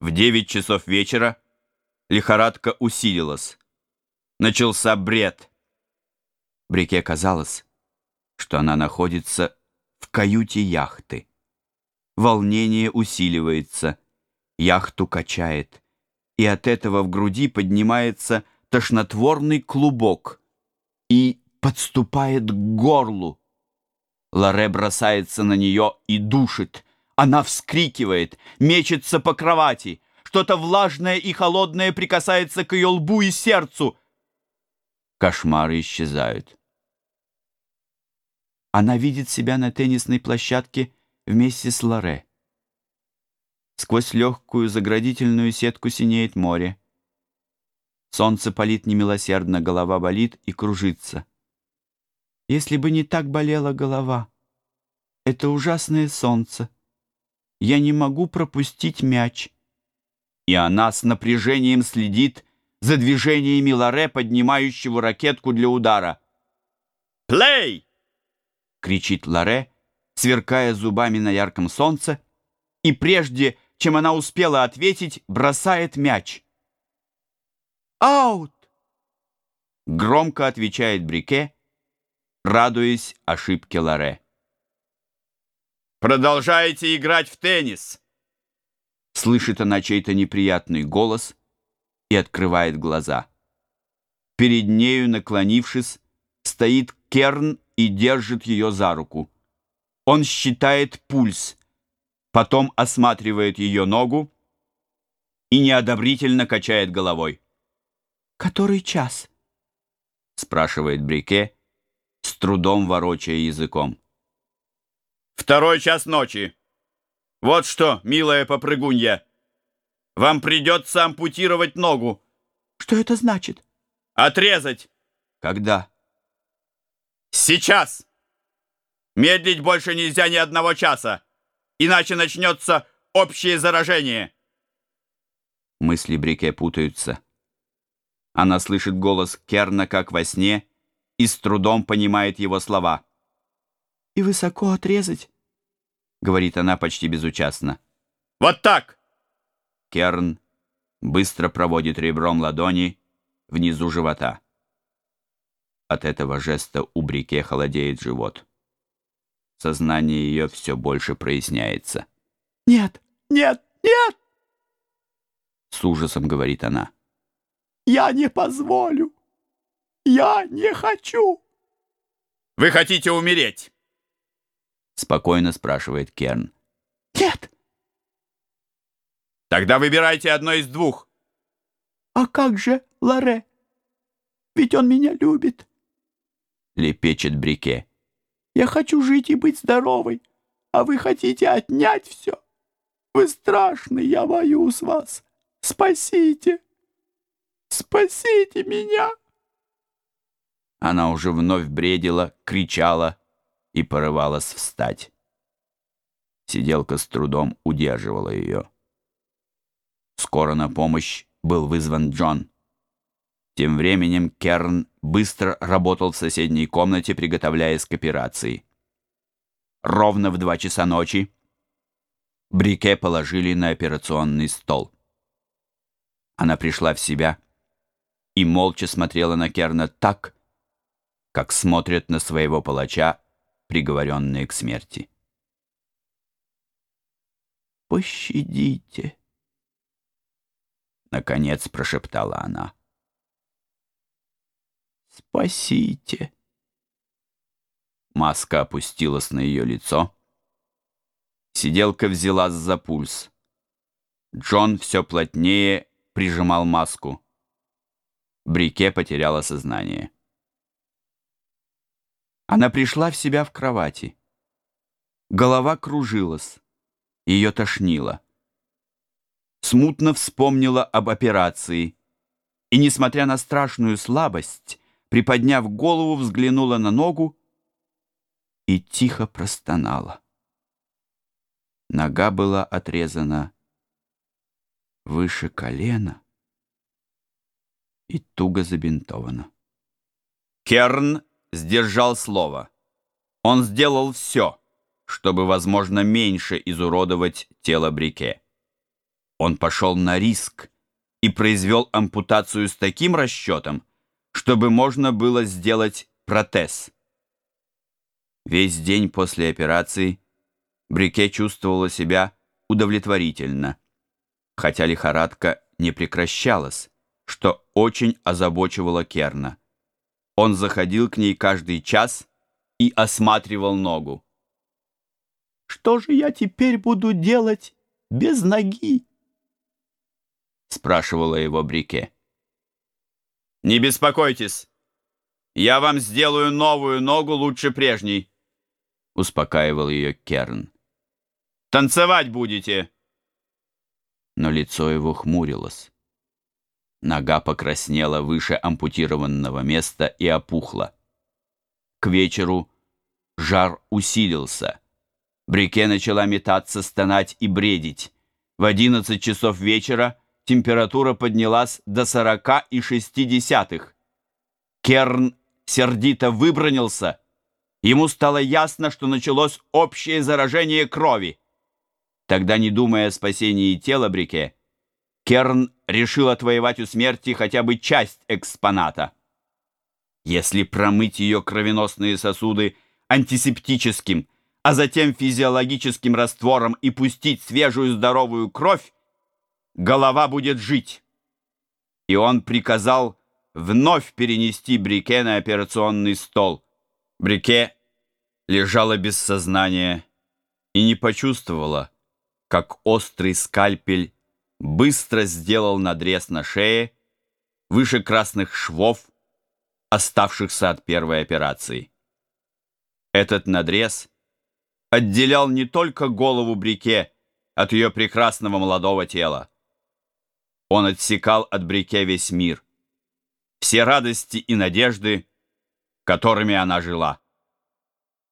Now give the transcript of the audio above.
В девять часов вечера лихорадка усилилась. Начался бред. Брике казалось, что она находится в каюте яхты. Волнение усиливается, яхту качает, и от этого в груди поднимается тошнотворный клубок и подступает к горлу. Ларе бросается на нее и душит. Она вскрикивает, мечется по кровати. Что-то влажное и холодное прикасается к ее лбу и сердцу. Кошмары исчезают. Она видит себя на теннисной площадке вместе с Ларе. Сквозь легкую заградительную сетку синеет море. Солнце палит немилосердно, голова болит и кружится. Если бы не так болела голова. Это ужасное солнце. Я не могу пропустить мяч. И она с напряжением следит за движениями Ларе, поднимающего ракетку для удара. «Плей!» — кричит Ларе, сверкая зубами на ярком солнце, и прежде, чем она успела ответить, бросает мяч. «Аут!» — громко отвечает Брике, радуясь ошибке Ларе. «Продолжаете играть в теннис!» Слышит она чей-то неприятный голос и открывает глаза. Перед нею, наклонившись, стоит Керн и держит ее за руку. Он считает пульс, потом осматривает ее ногу и неодобрительно качает головой. «Который час?» — спрашивает Брике, с трудом ворочая языком. «Второй час ночи. Вот что, милая попрыгунья, вам придется ампутировать ногу». «Что это значит?» «Отрезать». «Когда?» «Сейчас! Медлить больше нельзя ни одного часа, иначе начнется общее заражение». Мысли Брике путаются. Она слышит голос Керна, как во сне, и с трудом понимает его слова. «И высоко отрезать?» — говорит она почти безучастно. «Вот так!» Керн быстро проводит ребром ладони внизу живота. От этого жеста у Брике холодеет живот. Сознание ее все больше проясняется. «Нет, нет, нет!» С ужасом говорит она. «Я не позволю! Я не хочу!» «Вы хотите умереть?» Спокойно спрашивает Керн. «Нет!» «Тогда выбирайте одно из двух!» «А как же Ларе? Ведь он меня любит!» лепечет Брике. «Я хочу жить и быть здоровой, а вы хотите отнять все. Вы страшный, я боюсь вас. Спасите! Спасите меня!» Она уже вновь бредила, кричала и порывалась встать. Сиделка с трудом удерживала ее. Скоро на помощь был вызван Джон. Тем временем Керн быстро работал в соседней комнате, приготовляясь к операции. Ровно в два часа ночи Брике положили на операционный стол. Она пришла в себя и молча смотрела на Керна так, как смотрят на своего палача, приговоренные к смерти. «Пощадите!» Наконец прошептала она. Спасите!» Маска опустилась на ее лицо. Сиделка взялась за пульс. Джон все плотнее прижимал маску. Брике потеряла сознание. Она пришла в себя в кровати. Голова кружилась. Ее тошнило. Смутно вспомнила об операции. И, несмотря на страшную слабость, приподняв голову, взглянула на ногу и тихо простонала. Нога была отрезана выше колена и туго забинтована. Керн сдержал слово. Он сделал все, чтобы, возможно, меньше изуродовать тело Брике. Он пошел на риск и произвел ампутацию с таким расчетом, чтобы можно было сделать протез. Весь день после операции Брике чувствовала себя удовлетворительно, хотя лихорадка не прекращалась, что очень озабочивало Керна. Он заходил к ней каждый час и осматривал ногу. «Что же я теперь буду делать без ноги?» спрашивала его Брике. «Не беспокойтесь, я вам сделаю новую ногу лучше прежней», успокаивал ее Керн. «Танцевать будете!» Но лицо его хмурилось. Нога покраснела выше ампутированного места и опухла. К вечеру жар усилился. Брике начала метаться, стонать и бредить. В одиннадцать часов вечера температура поднялась до сорока и шести десятых. Керн сердито выбронился. Ему стало ясно, что началось общее заражение крови. Тогда, не думая о спасении тела Брике, Керн решил отвоевать у смерти хотя бы часть экспоната. Если промыть ее кровеносные сосуды антисептическим, а затем физиологическим раствором и пустить свежую здоровую кровь, голова будет жить. И он приказал вновь перенести Брике на операционный стол. Брике лежала без сознания и не почувствовала, как острый скальпель быстро сделал надрез на шее выше красных швов, оставшихся от первой операции. Этот надрез отделял не только голову Брике от ее прекрасного молодого тела. Он отсекал от Брике весь мир, все радости и надежды, которыми она жила.